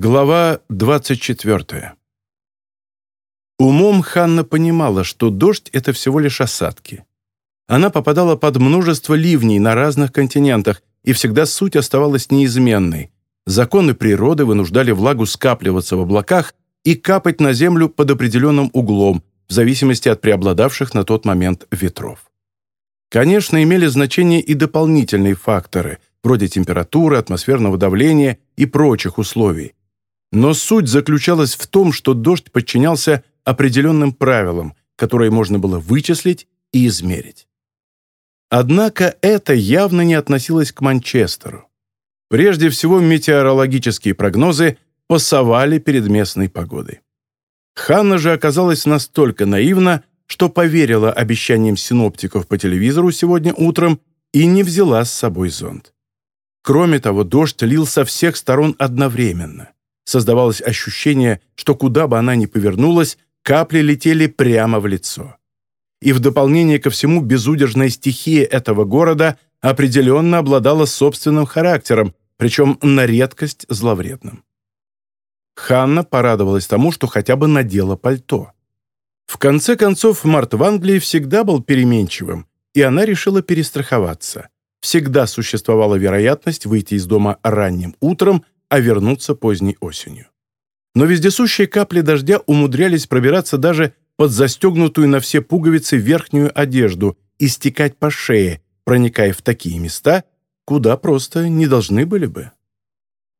Глава 24. Умом Ханна понимала, что дождь — это всего лишь осадки. Она попадала под множество ливней на разных континентах, и всегда суть оставалась неизменной. Законы природы вынуждали влагу скапливаться в облаках и капать на землю под определенным углом, в зависимости от преобладавших на тот момент ветров. Конечно, имели значение и дополнительные факторы, вроде температуры, атмосферного давления и прочих условий, но суть заключалась в том, что дождь подчинялся определенным правилам, которые можно было вычислить и измерить. Однако это явно не относилось к Манчестеру. Прежде всего, метеорологические прогнозы пасовали перед местной погодой. Ханна же оказалась настолько наивна, что поверила обещаниям синоптиков по телевизору сегодня утром и не взяла с собой зонт. Кроме того, дождь лил со всех сторон одновременно. Создавалось ощущение, что куда бы она ни повернулась, капли летели прямо в лицо. И в дополнение ко всему безудержная стихия этого города определенно обладала собственным характером, причем на редкость зловредным. Ханна порадовалась тому, что хотя бы надела пальто. В конце концов, март в Англии всегда был переменчивым, и она решила перестраховаться. Всегда существовала вероятность выйти из дома ранним утром а вернуться поздней осенью. Но вездесущие капли дождя умудрялись пробираться даже под застегнутую на все пуговицы верхнюю одежду и стекать по шее, проникая в такие места, куда просто не должны были бы.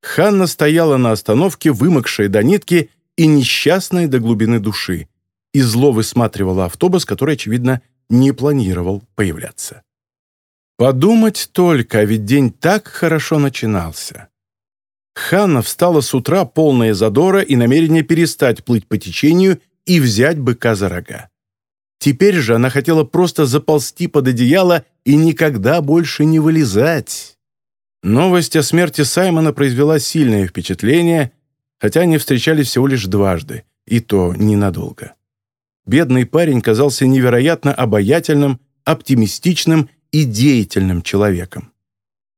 Ханна стояла на остановке, вымокшая до нитки и несчастная до глубины души, и зло высматривала автобус, который, очевидно, не планировал появляться. Подумать только, ведь день так хорошо начинался. Ханна встала с утра полная задора и намерения перестать плыть по течению и взять быка за рога. Теперь же она хотела просто заползти под одеяло и никогда больше не вылезать. Новость о смерти Саймона произвела сильное впечатление, хотя они встречались всего лишь дважды, и то ненадолго. Бедный парень казался невероятно обаятельным, оптимистичным и деятельным человеком.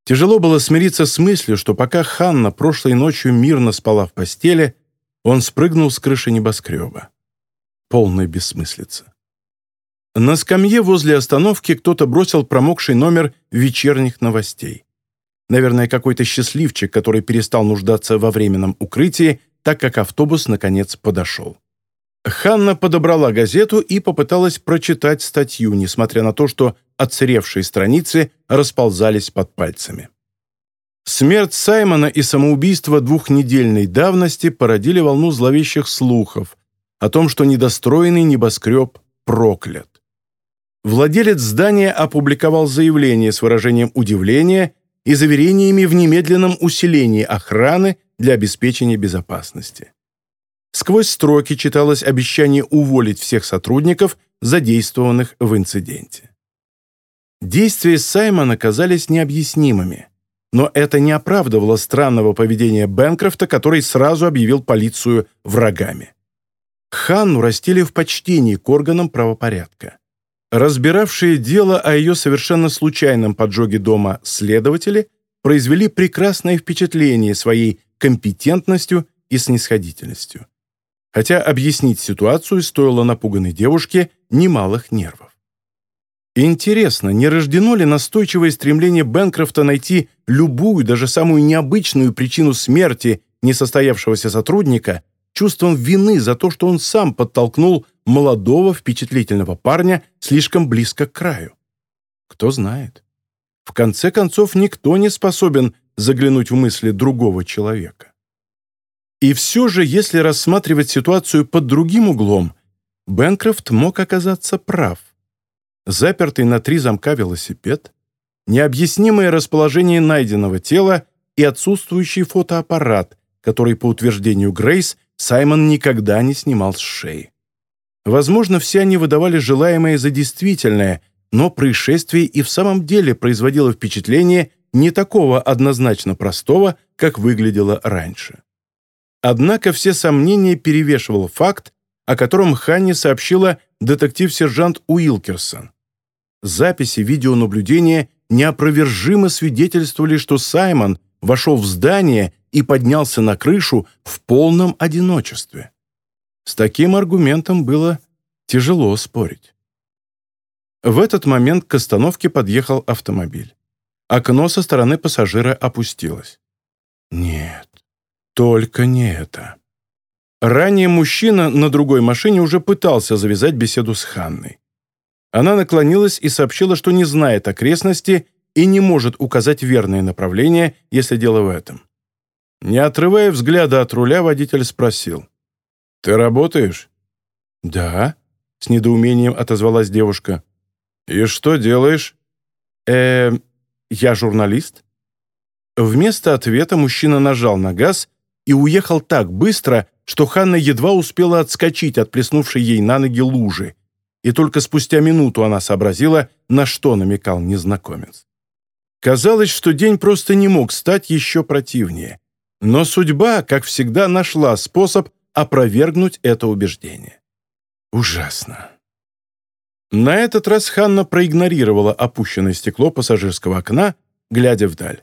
Тяжело было смириться с мыслью, что пока Ханна прошлой ночью мирно спала в постели, он спрыгнул с крыши небоскреба. Полная бессмыслица. На скамье возле остановки кто-то бросил промокший номер вечерних новостей. Наверное, какой-то счастливчик, который перестал нуждаться во временном укрытии, так как автобус, наконец, подошел. Ханна подобрала газету и попыталась прочитать статью, несмотря на то, что отсыревшие страницы расползались под пальцами. Смерть Саймона и самоубийство двухнедельной давности породили волну зловещих слухов о том, что недостроенный небоскреб проклят. Владелец здания опубликовал заявление с выражением удивления и заверениями в немедленном усилении охраны для обеспечения безопасности. Сквозь строки читалось обещание уволить всех сотрудников, задействованных в инциденте. Действия Саймона казались необъяснимыми, но это не оправдывало странного поведения Бенкрофта, который сразу объявил полицию врагами. Ханну растили в почтении к органам правопорядка. Разбиравшие дело о ее совершенно случайном поджоге дома следователи произвели прекрасное впечатление своей компетентностью и снисходительностью. Хотя объяснить ситуацию стоило напуганной девушке немалых нервов. Интересно, не рождено ли настойчивое стремление Бенкрофта найти любую, даже самую необычную причину смерти несостоявшегося сотрудника чувством вины за то, что он сам подтолкнул молодого впечатлительного парня слишком близко к краю? Кто знает. В конце концов, никто не способен заглянуть в мысли другого человека. И все же, если рассматривать ситуацию под другим углом, Бенкрофт мог оказаться прав запертый на три замка велосипед, необъяснимое расположение найденного тела и отсутствующий фотоаппарат, который, по утверждению Грейс, Саймон никогда не снимал с шеи. Возможно, все они выдавали желаемое за действительное, но происшествие и в самом деле производило впечатление не такого однозначно простого, как выглядело раньше. Однако все сомнения перевешивал факт, о котором Ханни сообщила детектив-сержант Уилкерсон. Записи видеонаблюдения неопровержимо свидетельствовали, что Саймон вошел в здание и поднялся на крышу в полном одиночестве. С таким аргументом было тяжело спорить. В этот момент к остановке подъехал автомобиль. Окно со стороны пассажира опустилось. Нет, только не это. Ранее мужчина на другой машине уже пытался завязать беседу с Ханной. Она наклонилась и сообщила, что не знает окрестности и не может указать верное направление, если дело в этом. Не отрывая взгляда от руля, водитель спросил. «Ты работаешь?» «Да», — с недоумением отозвалась девушка. «И что делаешь?» э я журналист». Вместо ответа мужчина нажал на газ и уехал так быстро, что Ханна едва успела отскочить от плеснувшей ей на ноги лужи, и только спустя минуту она сообразила, на что намекал незнакомец. Казалось, что день просто не мог стать еще противнее. Но судьба, как всегда, нашла способ опровергнуть это убеждение. Ужасно. На этот раз Ханна проигнорировала опущенное стекло пассажирского окна, глядя вдаль.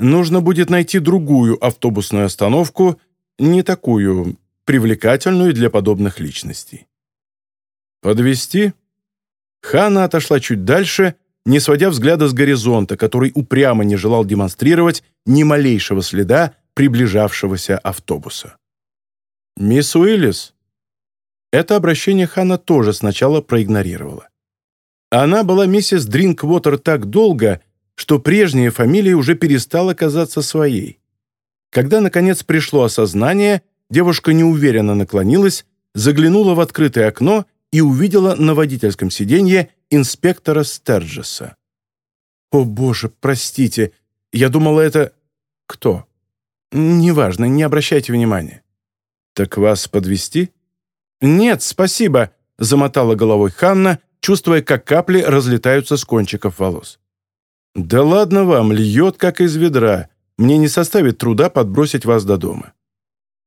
Нужно будет найти другую автобусную остановку, не такую привлекательную для подобных личностей. Подвести? Ханна отошла чуть дальше, не сводя взгляда с горизонта, который упрямо не желал демонстрировать ни малейшего следа приближавшегося автобуса. «Мисс Уиллис?» Это обращение Ханна тоже сначала проигнорировала. Она была миссис Дринквотер так долго, что прежняя фамилия уже перестала казаться своей. Когда, наконец, пришло осознание, девушка неуверенно наклонилась, заглянула в открытое окно и увидела на водительском сиденье инспектора Стерджеса. «О, боже, простите, я думала, это...» «Кто?» «Неважно, не обращайте внимания». «Так вас подвести? «Нет, спасибо», — замотала головой Ханна, чувствуя, как капли разлетаются с кончиков волос. «Да ладно вам, льет, как из ведра. Мне не составит труда подбросить вас до дома».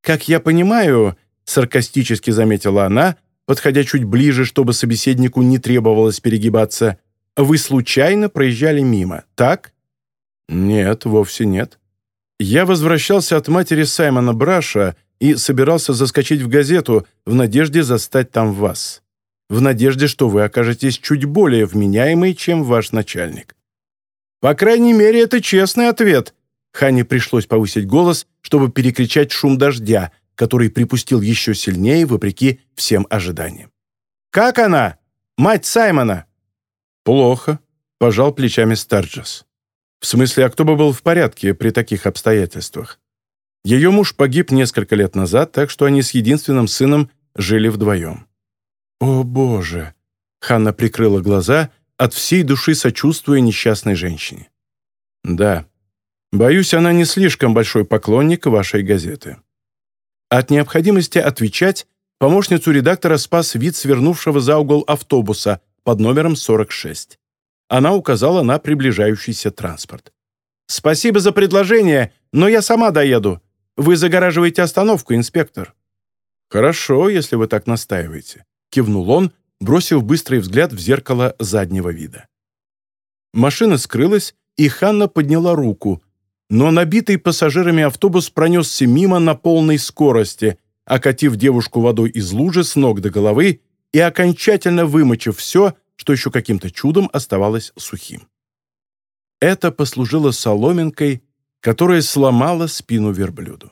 «Как я понимаю», — саркастически заметила она, подходя чуть ближе, чтобы собеседнику не требовалось перегибаться, «вы случайно проезжали мимо, так?» «Нет, вовсе нет. Я возвращался от матери Саймона Браша и собирался заскочить в газету в надежде застать там вас. В надежде, что вы окажетесь чуть более вменяемой, чем ваш начальник». «По крайней мере, это честный ответ», Хане пришлось повысить голос, чтобы перекричать шум дождя, который припустил еще сильнее, вопреки всем ожиданиям. «Как она? Мать Саймона?» «Плохо», — пожал плечами Старджес. «В смысле, а кто бы был в порядке при таких обстоятельствах? Ее муж погиб несколько лет назад, так что они с единственным сыном жили вдвоем». «О, Боже!» — Ханна прикрыла глаза, от всей души сочувствуя несчастной женщине. «Да, боюсь, она не слишком большой поклонник вашей газеты». От необходимости отвечать помощницу редактора спас вид свернувшего за угол автобуса под номером 46. Она указала на приближающийся транспорт. «Спасибо за предложение, но я сама доеду. Вы загораживаете остановку, инспектор». «Хорошо, если вы так настаиваете», — кивнул он, бросив быстрый взгляд в зеркало заднего вида. Машина скрылась, и Ханна подняла руку, но набитый пассажирами автобус пронесся мимо на полной скорости, окатив девушку водой из лужи с ног до головы и окончательно вымочив все, что еще каким-то чудом оставалось сухим. Это послужило соломинкой, которая сломала спину верблюду.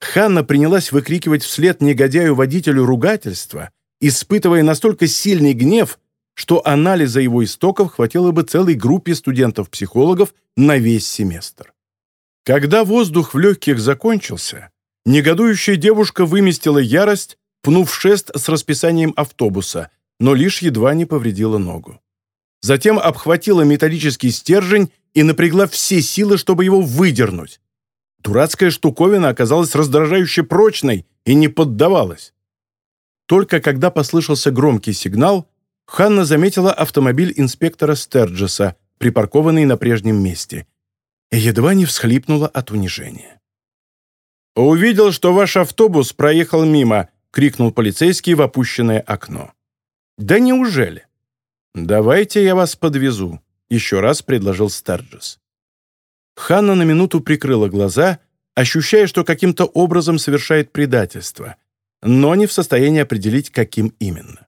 Ханна принялась выкрикивать вслед негодяю-водителю ругательства, испытывая настолько сильный гнев, что анализа его истоков хватило бы целой группе студентов-психологов на весь семестр. Когда воздух в легких закончился, негодующая девушка выместила ярость, пнув шест с расписанием автобуса, но лишь едва не повредила ногу. Затем обхватила металлический стержень и напрягла все силы, чтобы его выдернуть. Дурацкая штуковина оказалась раздражающе прочной и не поддавалась. Только когда послышался громкий сигнал, Ханна заметила автомобиль инспектора Стерджеса, припаркованный на прежнем месте – и едва не всхлипнула от унижения. «Увидел, что ваш автобус проехал мимо», — крикнул полицейский в опущенное окно. «Да неужели?» «Давайте я вас подвезу», — еще раз предложил Старджес. Ханна на минуту прикрыла глаза, ощущая, что каким-то образом совершает предательство, но не в состоянии определить, каким именно.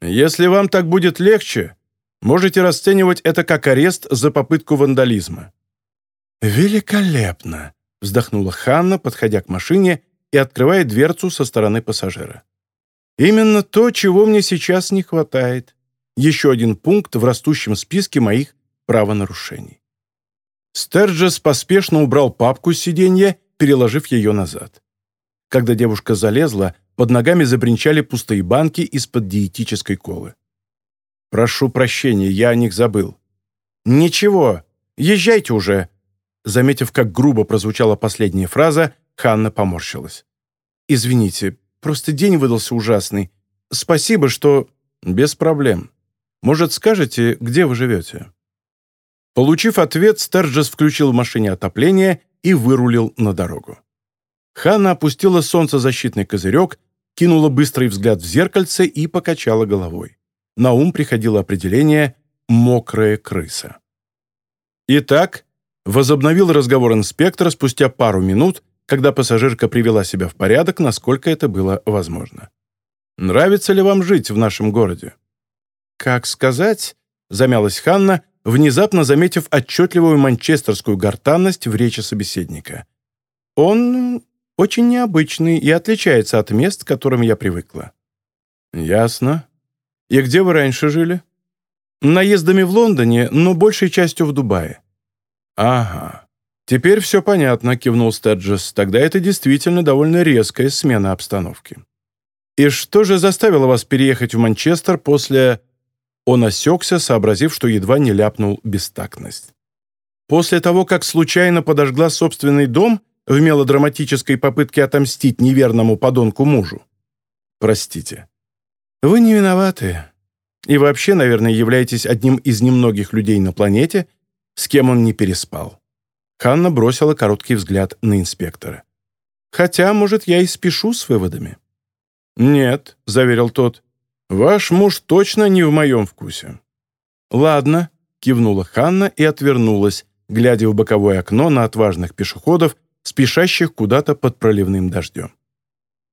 Если вам так будет легче, можете расценивать это как арест за попытку вандализма. «Великолепно!» — вздохнула Ханна, подходя к машине и открывая дверцу со стороны пассажира. «Именно то, чего мне сейчас не хватает. Еще один пункт в растущем списке моих правонарушений». Стерджес поспешно убрал папку с сиденья, переложив ее назад. Когда девушка залезла, под ногами забринчали пустые банки из-под диетической колы. «Прошу прощения, я о них забыл». «Ничего, езжайте уже», Заметив, как грубо прозвучала последняя фраза, Ханна поморщилась. «Извините, просто день выдался ужасный. Спасибо, что...» «Без проблем. Может, скажете, где вы живете?» Получив ответ, Стерджес включил в машине отопление и вырулил на дорогу. Ханна опустила солнцезащитный козырек, кинула быстрый взгляд в зеркальце и покачала головой. На ум приходило определение «мокрая крыса». Итак, Возобновил разговор инспектора спустя пару минут, когда пассажирка привела себя в порядок, насколько это было возможно. «Нравится ли вам жить в нашем городе?» «Как сказать?» — замялась Ханна, внезапно заметив отчетливую манчестерскую гортанность в речи собеседника. «Он очень необычный и отличается от мест, к которым я привыкла». «Ясно. И где вы раньше жили?» «Наездами в Лондоне, но большей частью в Дубае». «Ага. Теперь все понятно», — кивнул Стеджес. «Тогда это действительно довольно резкая смена обстановки». «И что же заставило вас переехать в Манчестер после...» Он осекся, сообразив, что едва не ляпнул бестактность. «После того, как случайно подожгла собственный дом в мелодраматической попытке отомстить неверному подонку мужу?» «Простите». «Вы не виноваты. И вообще, наверное, являетесь одним из немногих людей на планете, с кем он не переспал. Ханна бросила короткий взгляд на инспектора. «Хотя, может, я и спешу с выводами». «Нет», — заверил тот, — «ваш муж точно не в моем вкусе». «Ладно», — кивнула Ханна и отвернулась, глядя в боковое окно на отважных пешеходов, спешащих куда-то под проливным дождем.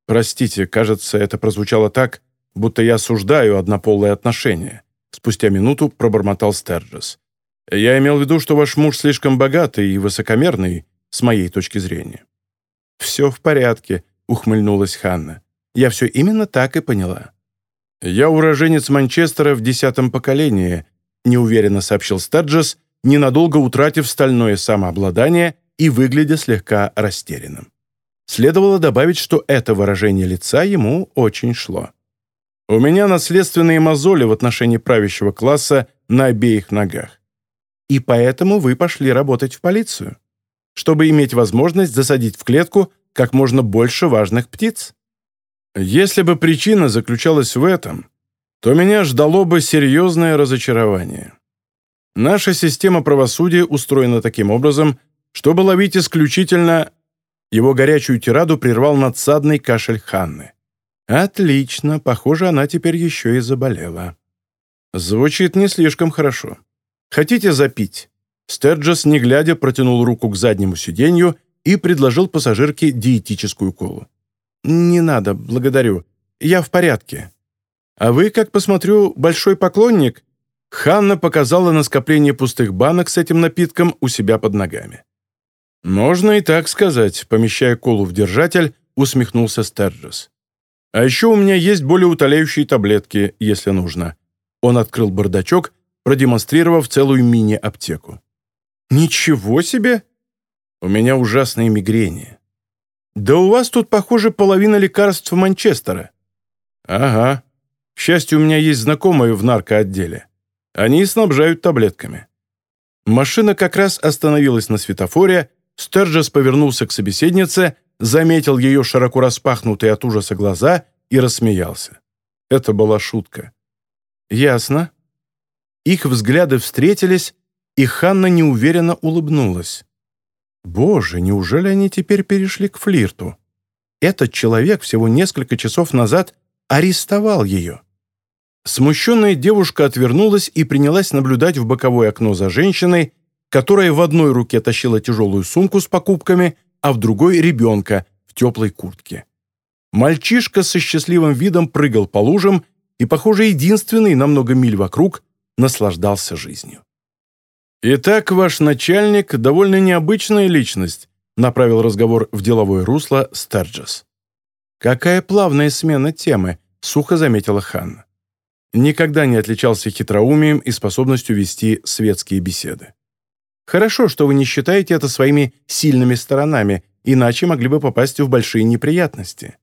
«Простите, кажется, это прозвучало так, будто я осуждаю однополые отношения», спустя минуту пробормотал Стерджес. Я имел в виду, что ваш муж слишком богатый и высокомерный, с моей точки зрения». «Все в порядке», — ухмыльнулась Ханна. «Я все именно так и поняла». «Я уроженец Манчестера в десятом поколении», — неуверенно сообщил Стаджес, ненадолго утратив стальное самообладание и выглядя слегка растерянным. Следовало добавить, что это выражение лица ему очень шло. «У меня наследственные мозоли в отношении правящего класса на обеих ногах. И поэтому вы пошли работать в полицию, чтобы иметь возможность засадить в клетку как можно больше важных птиц. Если бы причина заключалась в этом, то меня ждало бы серьезное разочарование. Наша система правосудия устроена таким образом, чтобы ловить исключительно... Его горячую тираду прервал надсадный кашель Ханны. «Отлично. Похоже, она теперь еще и заболела». Звучит не слишком хорошо. «Хотите запить?» Стерджес, не глядя, протянул руку к заднему сиденью и предложил пассажирке диетическую колу. «Не надо, благодарю. Я в порядке». «А вы, как посмотрю, большой поклонник?» Ханна показала на скопление пустых банок с этим напитком у себя под ногами. «Можно и так сказать», — помещая колу в держатель, усмехнулся Стерджес. «А еще у меня есть более утоляющие таблетки, если нужно». Он открыл бардачок продемонстрировав целую мини-аптеку. «Ничего себе! У меня ужасные мигрени. Да у вас тут, похоже, половина лекарств Манчестера». «Ага. К счастью, у меня есть знакомые в наркоотделе. Они снабжают таблетками». Машина как раз остановилась на светофоре, Стерджес повернулся к собеседнице, заметил ее широко распахнутые от ужаса глаза и рассмеялся. Это была шутка. «Ясно. Их взгляды встретились, и Ханна неуверенно улыбнулась. Боже, неужели они теперь перешли к флирту? Этот человек всего несколько часов назад арестовал ее. Смущенная девушка отвернулась и принялась наблюдать в боковое окно за женщиной, которая в одной руке тащила тяжелую сумку с покупками, а в другой — ребенка в теплой куртке. Мальчишка со счастливым видом прыгал по лужам и, похоже, единственный на много миль вокруг наслаждался жизнью. «Итак, ваш начальник — довольно необычная личность», направил разговор в деловое русло Стерджес. «Какая плавная смена темы», — сухо заметила Ханна. Никогда не отличался хитроумием и способностью вести светские беседы. Хорошо, что вы не считаете это своими сильными сторонами, иначе могли бы попасть в большие неприятности.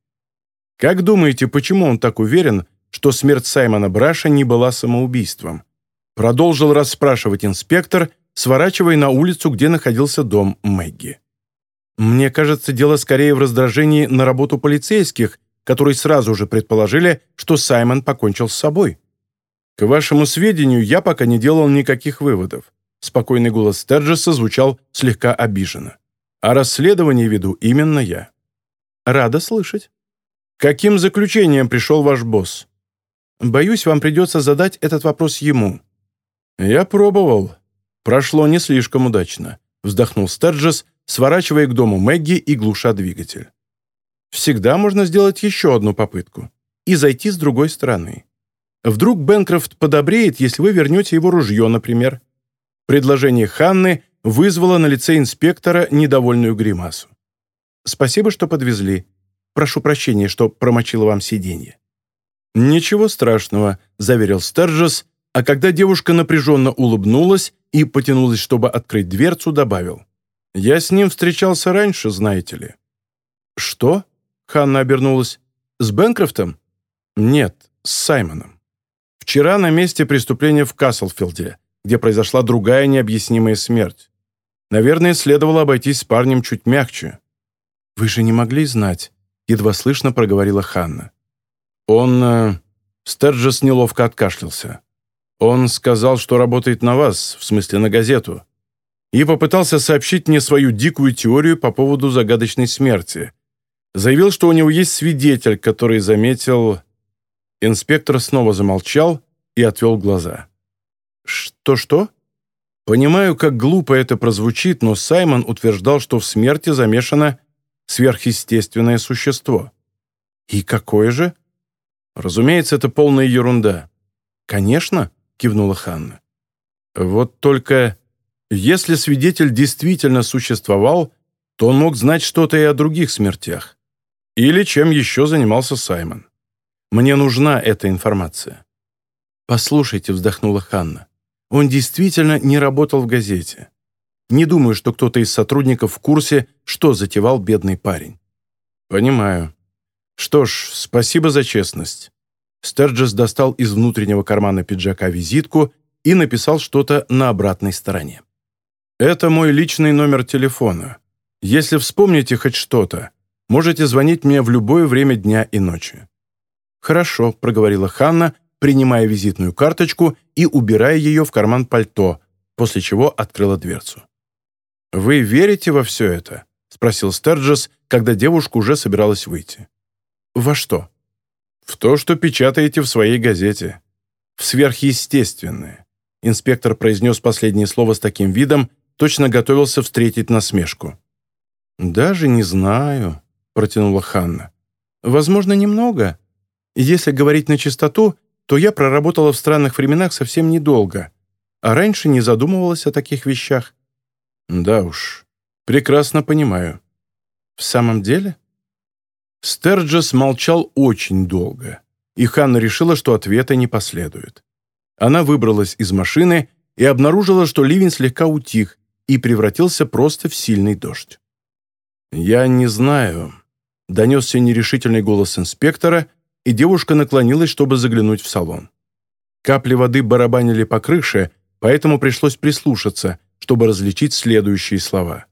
Как думаете, почему он так уверен, что смерть Саймона Браша не была самоубийством? Продолжил расспрашивать инспектор, сворачивая на улицу, где находился дом Мэгги. Мне кажется, дело скорее в раздражении на работу полицейских, которые сразу же предположили, что Саймон покончил с собой. К вашему сведению, я пока не делал никаких выводов. Спокойный голос Стерджеса звучал слегка обиженно. «А расследование веду именно я». «Рада слышать». «Каким заключением пришел ваш босс?» «Боюсь, вам придется задать этот вопрос ему». «Я пробовал. Прошло не слишком удачно», — вздохнул Стерджес, сворачивая к дому Мэгги и глуша двигатель. «Всегда можно сделать еще одну попытку и зайти с другой стороны. Вдруг Бенкрофт подобреет, если вы вернете его ружье, например. Предложение Ханны вызвало на лице инспектора недовольную гримасу. «Спасибо, что подвезли. Прошу прощения, что промочила вам сиденье». «Ничего страшного», — заверил Стерджес, а когда девушка напряженно улыбнулась и потянулась, чтобы открыть дверцу, добавил. «Я с ним встречался раньше, знаете ли». «Что?» — Ханна обернулась. «С Бенкрофтом?» «Нет, с Саймоном. Вчера на месте преступления в Каслфилде где произошла другая необъяснимая смерть. Наверное, следовало обойтись с парнем чуть мягче. «Вы же не могли знать», — едва слышно проговорила Ханна. «Он...» э, Стерджес неловко откашлялся. «Он сказал, что работает на вас, в смысле на газету, и попытался сообщить мне свою дикую теорию по поводу загадочной смерти. Заявил, что у него есть свидетель, который заметил...» Инспектор снова замолчал и отвел глаза. Что-что? Понимаю, как глупо это прозвучит, но Саймон утверждал, что в смерти замешано сверхъестественное существо. И какое же? Разумеется, это полная ерунда. Конечно, кивнула Ханна. Вот только если свидетель действительно существовал, то он мог знать что-то и о других смертях. Или чем еще занимался Саймон. Мне нужна эта информация. «Послушайте», — вздохнула Ханна, он действительно не работал в газете. Не думаю, что кто-то из сотрудников в курсе, что затевал бедный парень. Понимаю. Что ж, спасибо за честность. Стерджес достал из внутреннего кармана пиджака визитку и написал что-то на обратной стороне. «Это мой личный номер телефона. Если вспомните хоть что-то, можете звонить мне в любое время дня и ночи». «Хорошо», — проговорила Ханна, принимая визитную карточку и убирая ее в карман пальто, после чего открыла дверцу. «Вы верите во все это?» — спросил Стерджес, когда девушка уже собиралась выйти. «Во что?» «В то, что печатаете в своей газете. В сверхъестественное». Инспектор произнес последнее слово с таким видом, точно готовился встретить насмешку. «Даже не знаю», — протянула Ханна. «Возможно, немного. Если говорить на чистоту, то я проработала в странных временах совсем недолго, а раньше не задумывалась о таких вещах. Да уж, прекрасно понимаю. В самом деле? Стерджес молчал очень долго, и Ханна решила, что ответа не последует. Она выбралась из машины и обнаружила, что ливень слегка утих и превратился просто в сильный дождь. «Я не знаю», — донесся нерешительный голос инспектора — и девушка наклонилась, чтобы заглянуть в салон. Капли воды барабанили по крыше, поэтому пришлось прислушаться, чтобы различить следующие слова.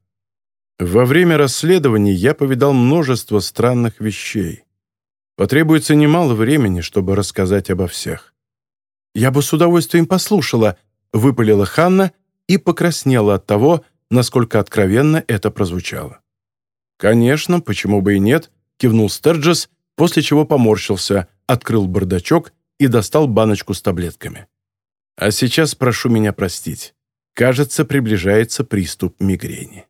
«Во время расследований я повидал множество странных вещей. Потребуется немало времени, чтобы рассказать обо всех». «Я бы с удовольствием послушала», — выпалила Ханна и покраснела от того, насколько откровенно это прозвучало. «Конечно, почему бы и нет», — кивнул Стерджес после чего поморщился, открыл бардачок и достал баночку с таблетками. «А сейчас прошу меня простить. Кажется, приближается приступ мигрени».